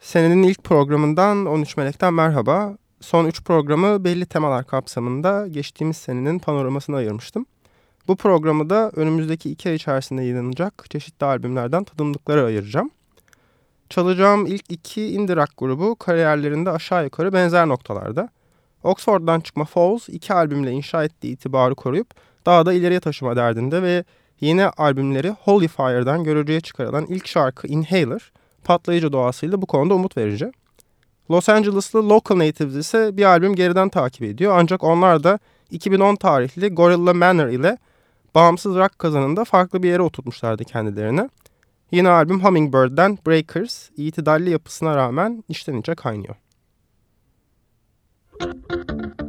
Senenin ilk programından 13 Melek'ten merhaba. Son 3 programı belli temalar kapsamında geçtiğimiz senenin panoramasına ayırmıştım. Bu programı da önümüzdeki iki ay içerisinde yayınlanacak çeşitli albümlerden tadımlıkları ayıracağım. Çalacağım ilk iki indie rock grubu kariyerlerinde aşağı yukarı benzer noktalarda. Oxford'dan çıkma Falls iki albümle inşa ettiği itibarı koruyup daha da ileriye taşıma derdinde ve yeni albümleri Holy Fire'dan görücüye çıkarılan ilk şarkı Inhaler patlayıcı doğasıyla bu konuda umut verici. Los Angeles'lı Local Natives ise bir albüm geriden takip ediyor ancak onlar da 2010 tarihli Gorilla Manor ile bağımsız rock kazanında farklı bir yere oturtmuşlardı kendilerini. Yine albüm Hummingbird'den Breakers, itidalli yapısına rağmen içten içe kaynıyor. Müzik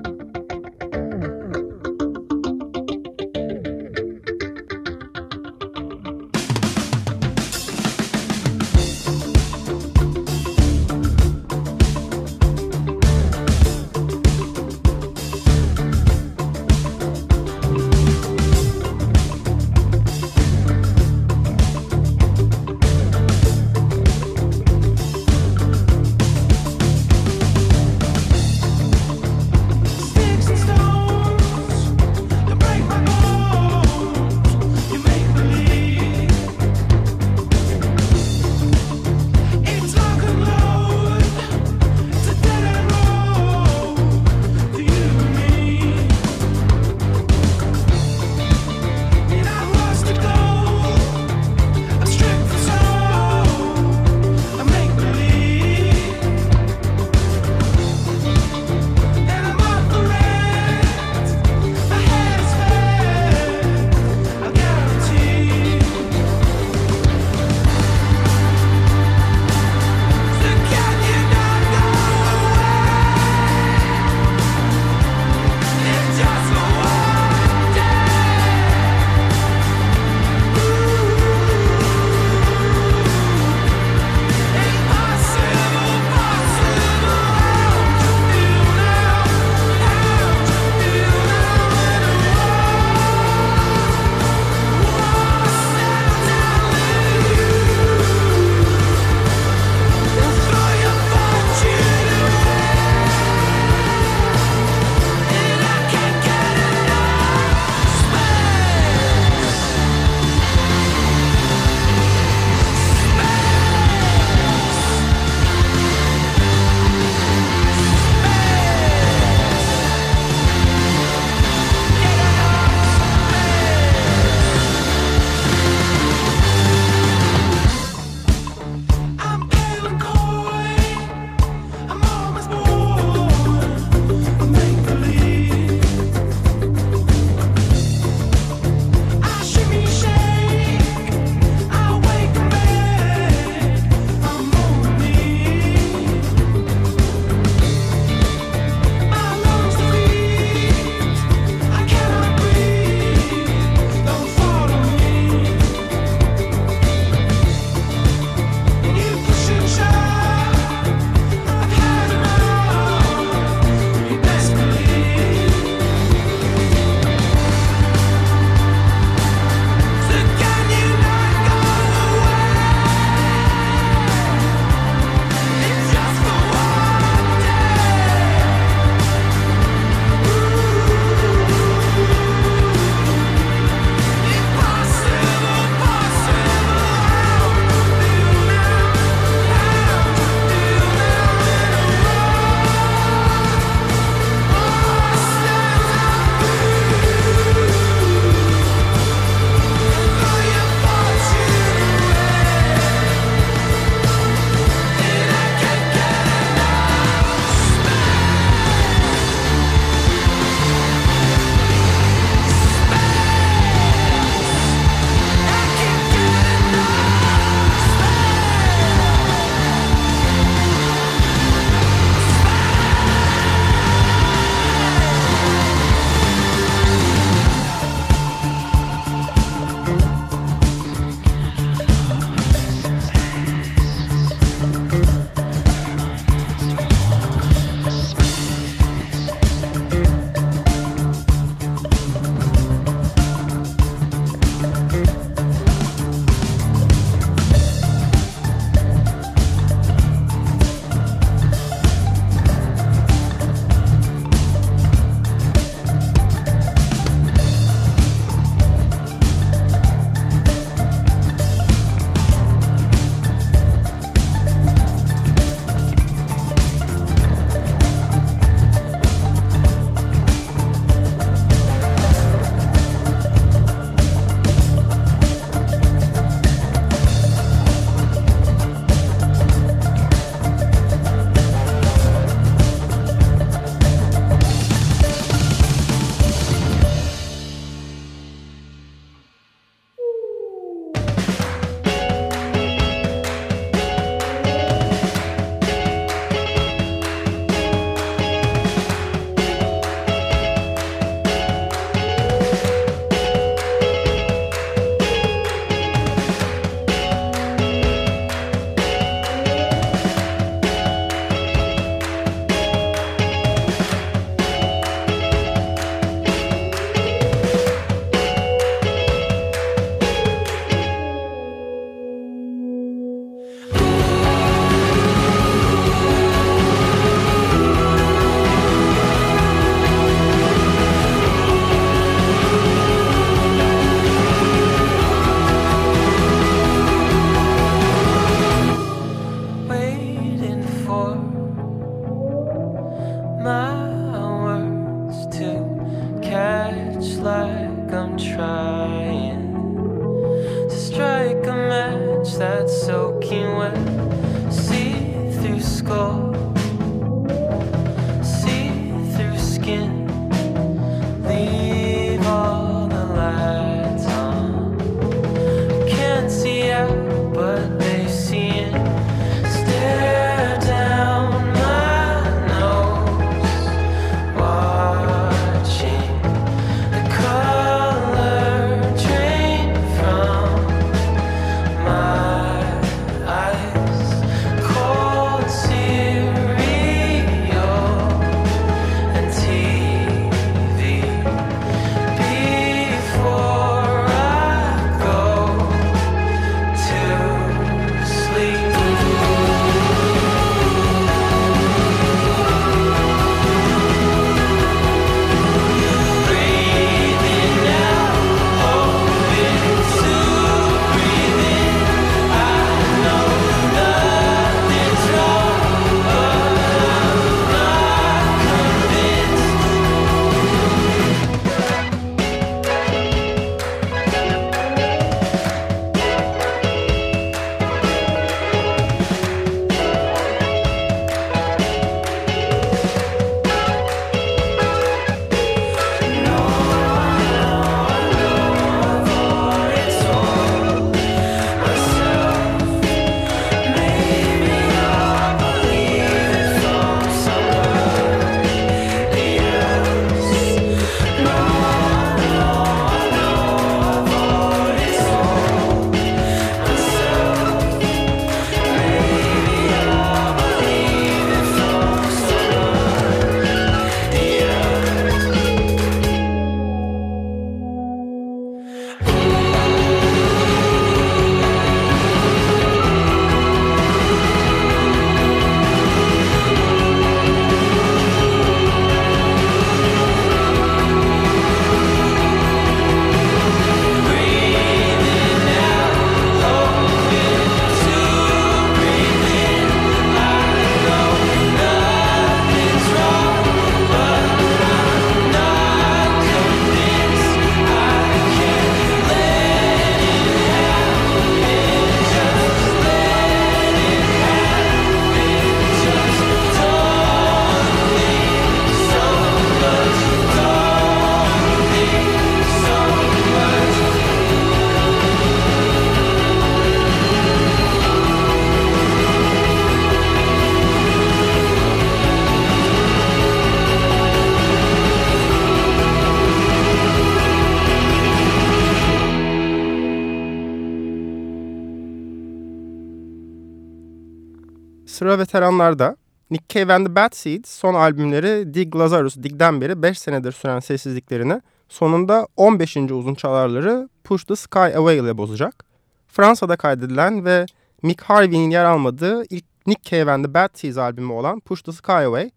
Sıra veteranlarda. Nick Cave and the Bad Seeds son albümleri Dig Lazarus Dig'den beri 5 senedir süren sessizliklerini sonunda 15. uzun çalarları Push the Sky Away ile bozacak. Fransa'da kaydedilen ve Mick Harvey'nin yer almadığı ilk Nick Cave and the Bad Seeds albümü olan Push the Sky Away,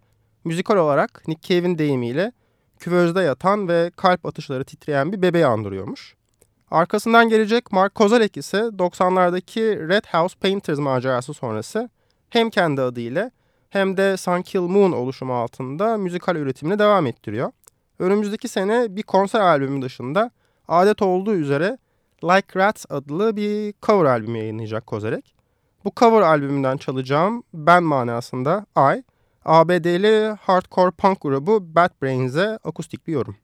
müzikal olarak Nick Cave'in deyimiyle küvözde yatan ve kalp atışları titreyen bir bebeği andırıyormuş. Arkasından gelecek Mark Kozarek ise 90'lardaki Red House Painters macerası sonrası hem kendi adıyla hem de Sun Kill Moon oluşumu altında müzikal üretimini devam ettiriyor. Önümüzdeki sene bir konser albümü dışında adet olduğu üzere Like Rats adlı bir cover albümü yayınlayacak Kozerek. Bu cover albümünden çalacağım ben manasında I, ABD'li hardcore punk grubu Bad Brains'e akustik bir yorum.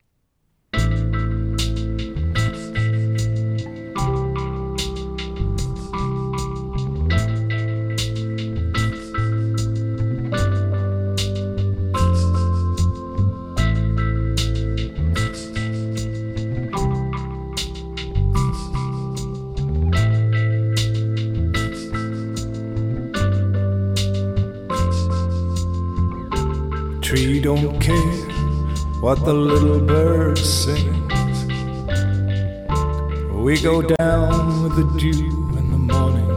Tree don't care what the little bird sings. We go down with the dew in the morning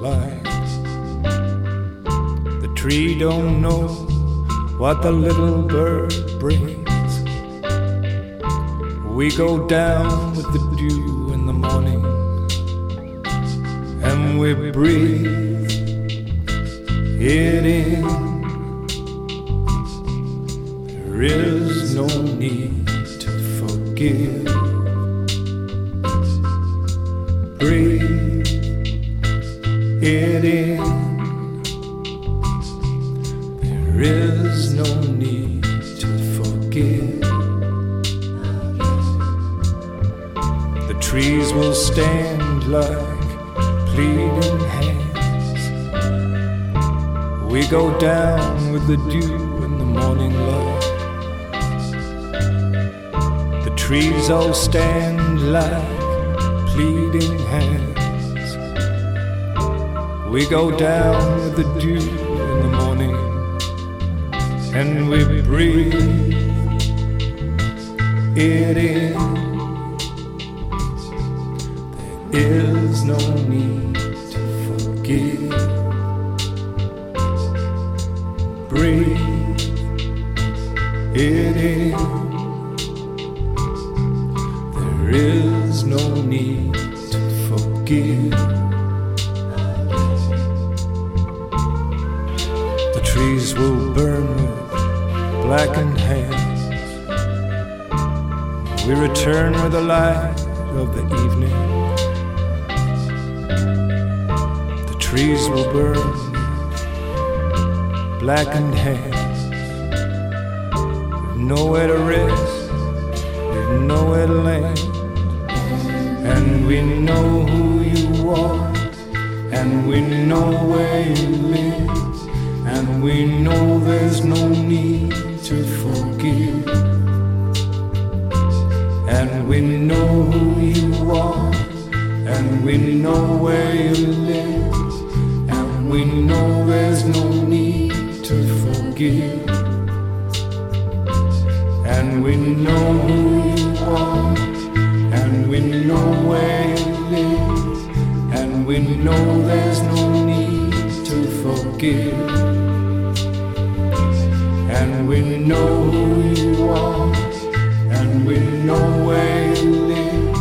light. The tree don't know what the little bird brings. We go down with the dew in the morning and we breathe it in. Is no need to forgive. Breathe it in. There is no need to forgive. The trees will stand like pleading hands. We go down with the dew in the morning light. Trees all stand like pleading hands. We go down with the dew in the morning and we breathe it in. There is no need trees will burn with blackened hands. We return with the light of the evening. The trees will burn with blackened hands. Nowhere to rest, we've nowhere to land. And we know who you are, and we know where you live, and we know there's no need to forgive. And we know who you are, and we know where you live, and we know there's no need to forgive. And we know who you are, and we know where you live, and we know there's no need to forgive. We know who you are, and we know where you live,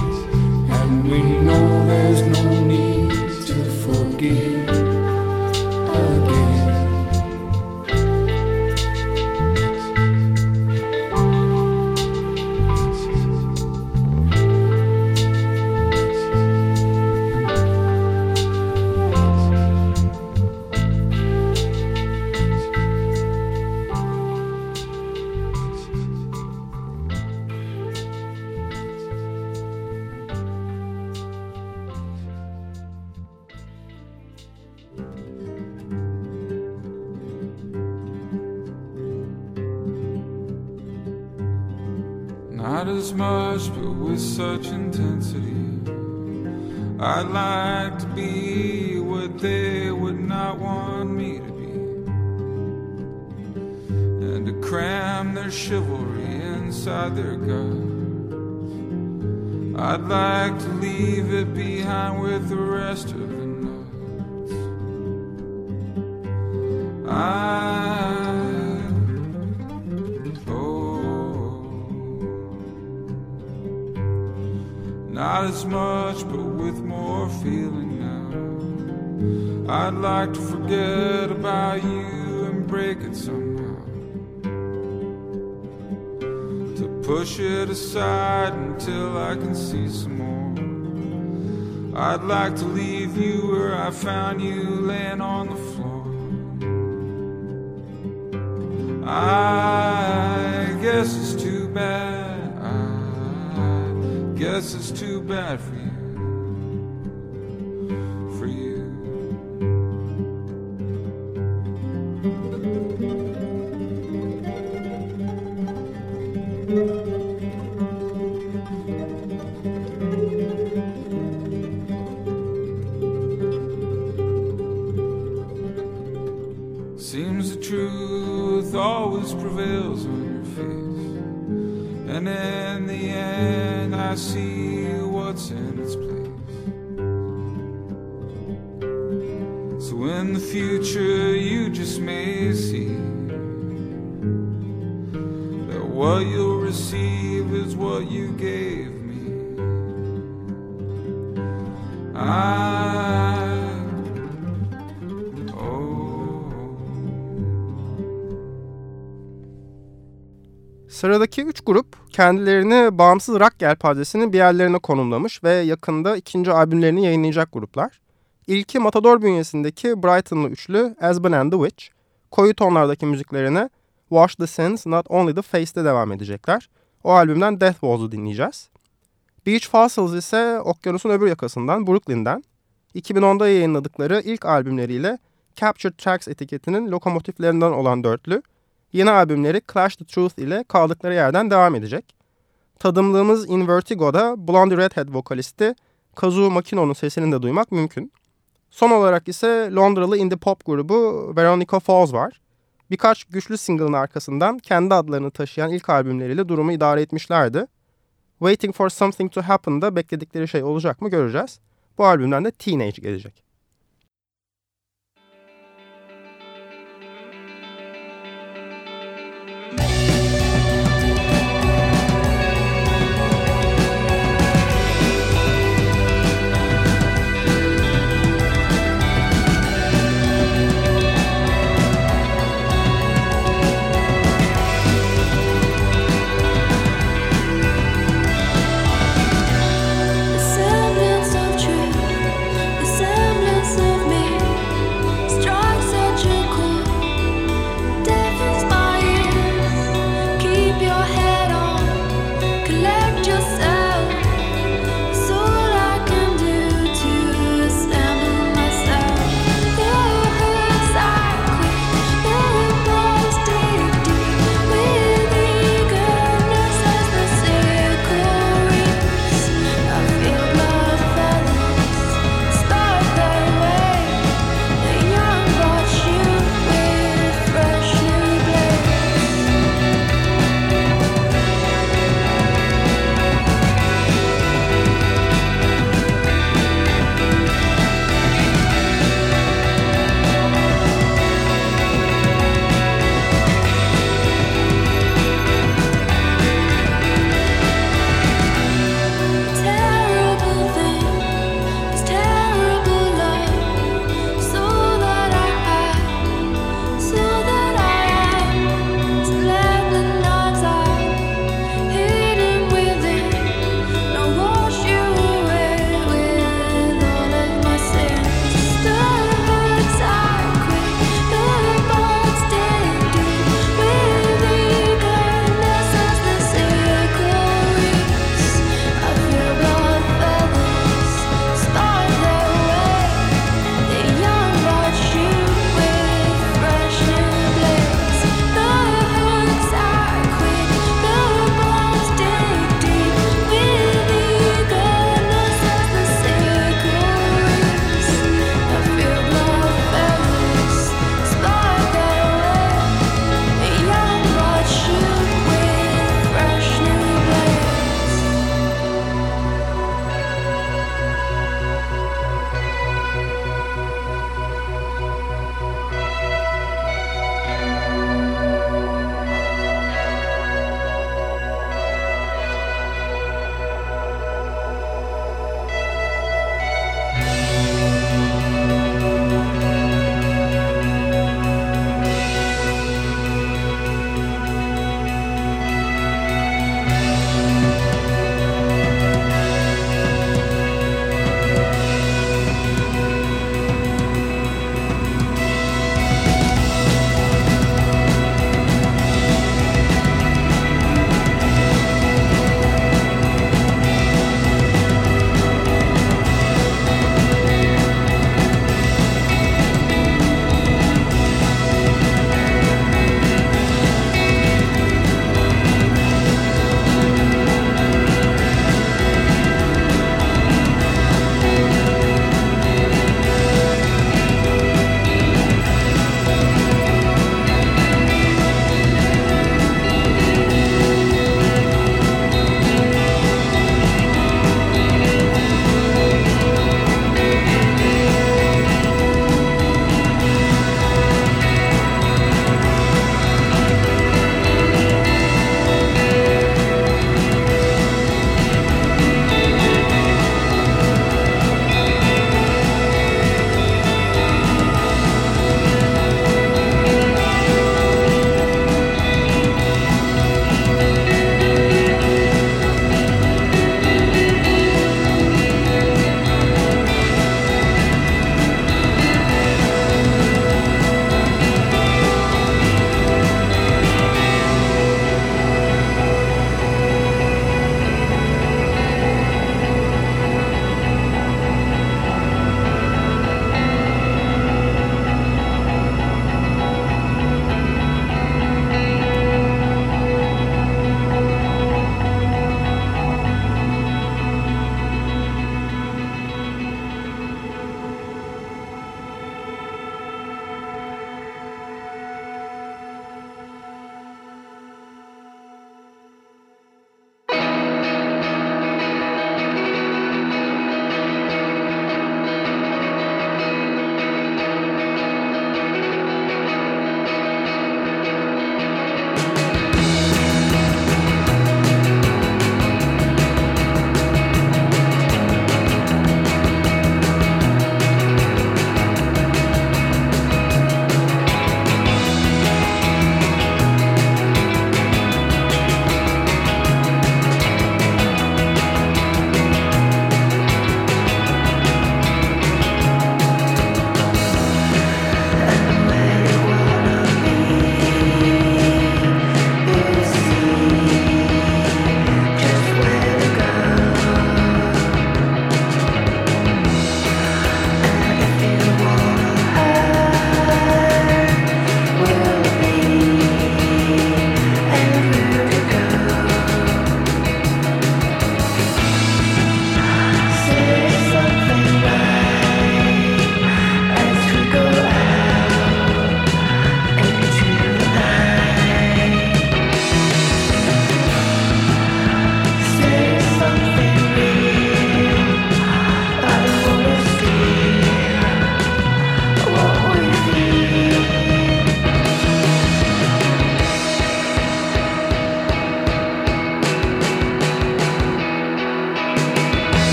and we know there's no need to forgive Not as much, but with such intensity. I'd like to be what they would not want me to be. And to cram their chivalry inside their guts. I'd like to leave it behind with the rest of much, but with more feeling now. I'd like to forget about you and break it somehow. To push it aside until I can see some more. I'd like to leave you where I found you laying on the floor. I guess it's too bad receive is what you gave me. I, oh. Sıradaki üç grup kendilerini bağımsız rock yelpazesinin bir yerlerine konumlamış ve yakında ikinci albümlerini yayınlayacak gruplar. İlki Matador bünyesindeki Brighton'lı üçlü Asben and the Witch, koyu tonlardaki müziklerine Wash the Sins Not Only the Face'de devam edecekler. O albümden Death Walls'u dinleyeceğiz. Beach Fossils ise okyanusun öbür yakasından Brooklyn'den 2010'da yayınladıkları ilk albümleriyle Captured Tracks etiketinin lokomotiflerinden olan dörtlü, yeni albümleri Clash the Truth ile kaldıkları yerden devam edecek. Tadımlığımız In Vertigo'da Blondie Redhead vokalisti Kazuo Makino'nun sesini de duymak mümkün. Son olarak ise Londralı indie pop grubu Veronica Falls var. Birkaç güçlü single'ın arkasından kendi adlarını taşıyan ilk albümleriyle durumu idare etmişlerdi. Waiting for Something to Happen'da bekledikleri şey olacak mı göreceğiz. Bu albümden de Teenage gelecek.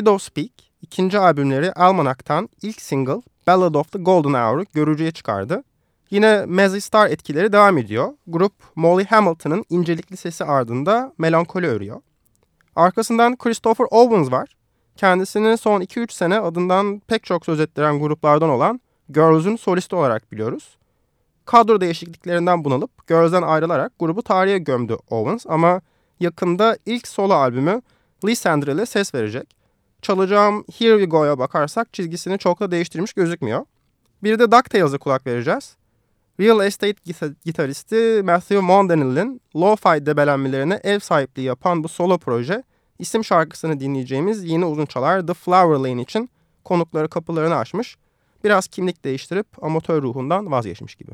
Widow Speak ikinci albümleri Almanac'tan ilk single Ballad of the Golden Hour'ı görücüye çıkardı. Yine Mazzy Star etkileri devam ediyor. Grup Molly Hamilton'ın incelikli sesi ardında melankoli örüyor. Arkasından Christopher Owens var. Kendisini son 2-3 sene adından pek çok söz ettiren gruplardan olan Girls'ün solisti olarak biliyoruz. Kadro değişikliklerinden bunalıp Girls'den ayrılarak grubu tarihe gömdü Owens ama yakında ilk solo albümü Lysandra ile ses verecek. Çalacağım Here We Go'ya bakarsak çizgisini çok da değiştirmiş gözükmüyor. Bir de DuckTales'a kulak vereceğiz. Real Estate gitaristi Matthew Mondanil'in lo-fi debelenmelerine ev sahipliği yapan bu solo proje, isim şarkısını dinleyeceğimiz yeni uzun çalar The Flower Lane için konukları kapılarını açmış, biraz kimlik değiştirip amatör ruhundan vazgeçmiş gibi.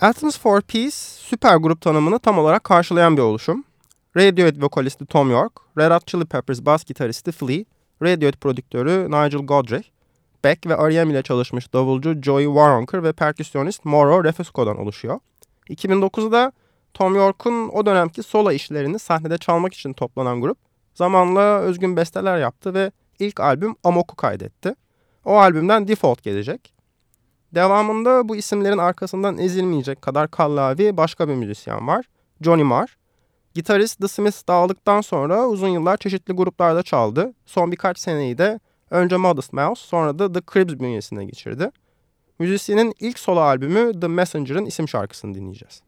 Athens for Peace süper grup tanımını tam olarak karşılayan bir oluşum. Radiohead vokalisti Tom York, Red Hot Chili Peppers bas gitaristi Flea, Radiohead prodüktörü Nigel Godrich, Beck ve R.E.M. ile çalışmış davulcu Joey Waronker ve perküsyonist Mauro Refusco'dan oluşuyor. 2009'da Tom York'un o dönemki solo işlerini sahnede çalmak için toplanan grup zamanla özgün besteler yaptı ve ilk albüm Amok'u kaydetti. O albümden Default gelecek. Devamında bu isimlerin arkasından ezilmeyecek kadar kallavi başka bir müzisyen var. Johnny Marr. Gitarist The Smiths dağıldıktan sonra uzun yıllar çeşitli gruplarda çaldı. Son birkaç seneyi de önce Modest Mouse sonra da The Cribs bünyesine geçirdi. Müzisyenin ilk solo albümü The Messenger'ın isim şarkısını dinleyeceğiz.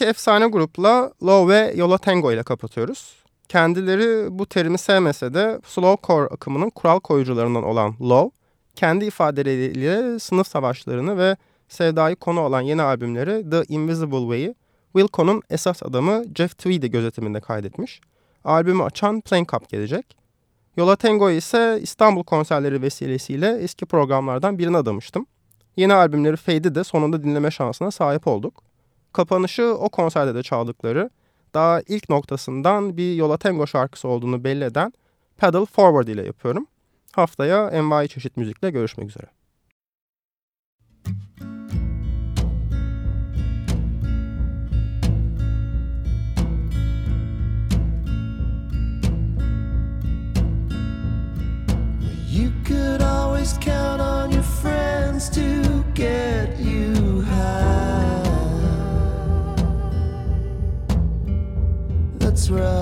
İki efsane grupla Low ve Yola Tango ile kapatıyoruz. Kendileri bu terimi sevmese de slowcore akımının kural koyucularından olan Low, kendi ifadeleriyle sınıf savaşlarını ve sevdayı konu olan yeni albümleri The Invisible Way'i Wilco'nun esas adamı Jeff Tweedy gözetiminde kaydetmiş. Albümü açan Plain Cup gelecek. Yola Tango ise İstanbul konserleri vesilesiyle eski programlardan birine adamıştım. Yeni albümleri Fade'i de sonunda dinleme şansına sahip olduk. Kapanışı o konserde de çaldıkları, daha ilk noktasından bir Yola Tango şarkısı olduğunu belli eden Pedal Forward ile yapıyorum. Haftaya envai çeşit müzikle görüşmek üzere. Could always count on your friends to get you high. road.